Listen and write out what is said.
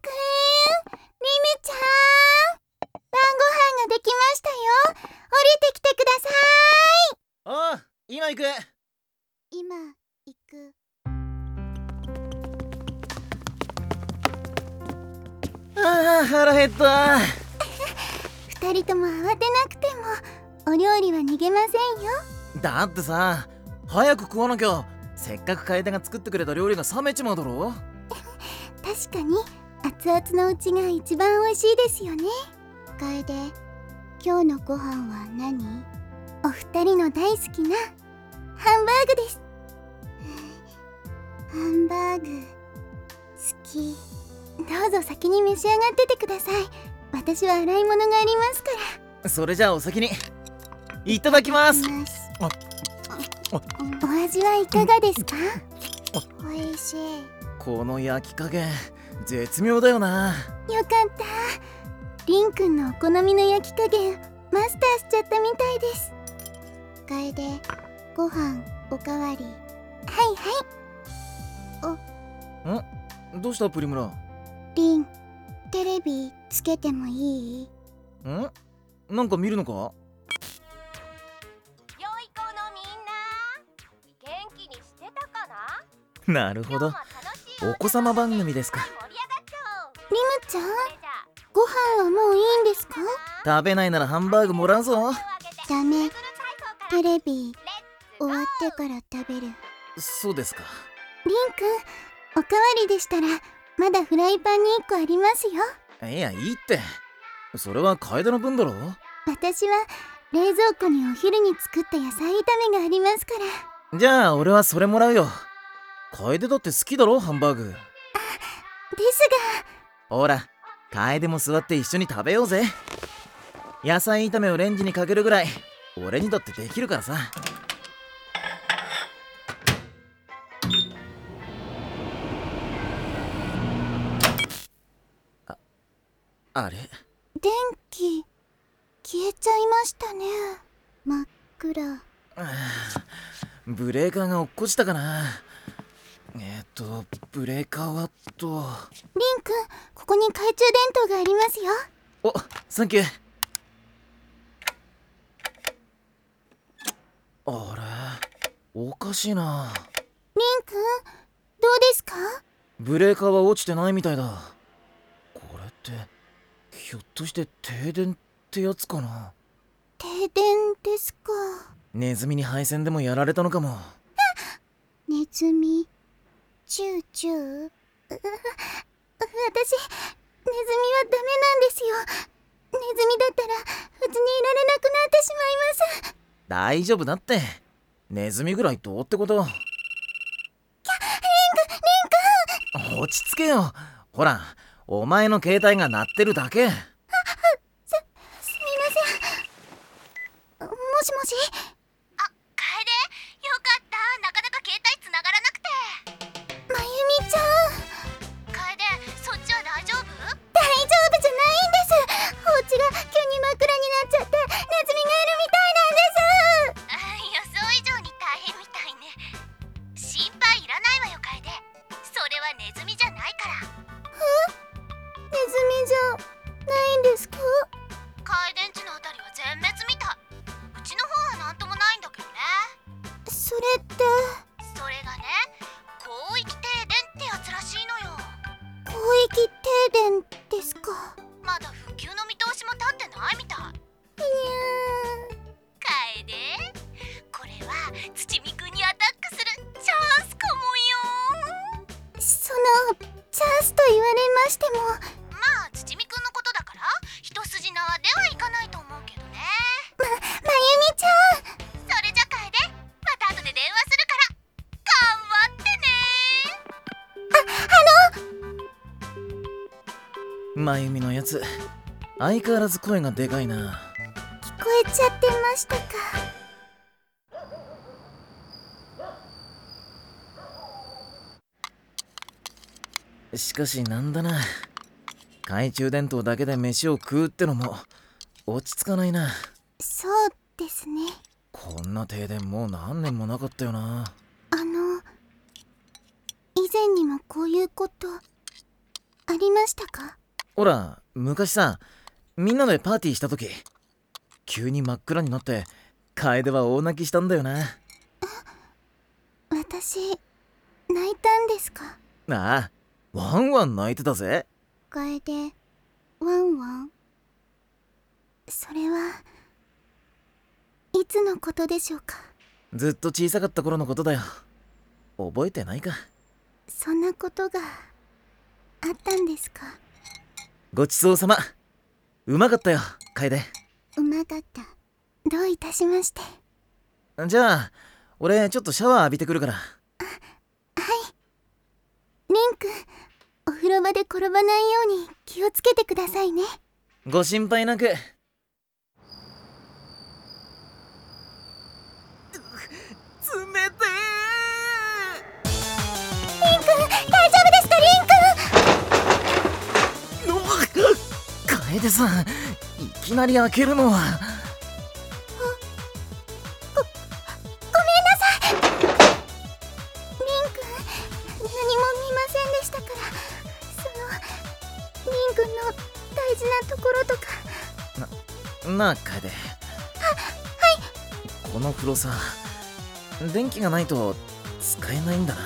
くんリムちゃん晩ご飯ができましたよ降りてきてくださいああ今行く今行くああ腹減った二人とも慌てなくてもお料理は逃げませんよだってさ早く食わなきゃせっかく楓が作ってくれた料理が冷めちまうだろ確かに熱々のうちが一番美味しいですよね。楓今日のご飯は何？お二人の大好きなハンバーグです。ハンバーグ好き。どうぞ先に召し上がっててください。私は洗い物がありますから。それじゃあお先に。いただきます。あお味はいかがですか？美味しい。この焼き加減絶妙だよな。よかった。リンくんのお好みの焼き加減マスターしちゃったみたいです。楓ご飯おかわり。はいはい。どうしたプリムラ？んリンテレビつけてもいい？なんか見るのか？な なるほど。お子様番組ですか。リムちゃんご飯はもういいんですか？食べないならハンバーグもらうぞ。ダメ。テレビ終わってから食べる。リンそうですか。くんおかわりでしたらまだフライパンに1個ありますよ。いやいいって。それは楓の分だろ。私は冷蔵庫にお昼に作った野菜炒めがありますから。じゃあ俺はそれもらうよ楓だって好きだろハンバーグ。ですほら楓も座って一緒に食べようぜ。野菜炒めをレンジにかけるぐらい俺にだってできるからさ。ああれ？が電気消えちゃいましたね。真っ暗。あーブレーカーが落っこちたかなえっ、とブレーカーはと。リンくんここに懐中電灯がありますよ。おサンキュー。あれ？おかしいな。リンくんどうですか？ブレーカーは落ちてないみたいだ。これってひょっとして停電ってやつかな？停電ですか。ネズミに配線でもやられたのかも。ネズミチューチュー。うう私ネズミはダメなんですよ。ネズミだったらうちにいられなくなってしまいます。大丈夫だって。ネズミぐらいどうってこと？リンクリンク落ち着けよ。ほらお前の携帯が鳴ってるだけ。すみません。もしもし？まゆみのやつ。相変わらず声がでかいな。聞こえちゃってましたか？しかしなんだな。懐中電灯だけで飯を食うってのも落ち着かないな。そうですね。こんな停電もう何年もなかったよな。あの以前にもここういうことありましたか？ほら昔さみんなでパーティーした時急に真っ暗になって楓は大泣きしたんだよな。私泣いたんですか？ああワンワン泣いてたぜ。楓ワンワン？それはいつのことでしょうか？ずっと小さかった頃のことだよ。覚えてないか。そんなことがあったんですか？ごちそうさま。うまかったよ楓。うまかった。どういたしまして。じゃあ俺ちょっとシャワー浴びてくるから。リンクお風呂場で転ばないように気をつけてくださいね。ご心配なく楓さんいきなり開けるのは。ごめんなさい。リンク何も見ませんでしたから。そのリンクの大事なところとか。なあ楓この風呂さ電気がないと使えないんだな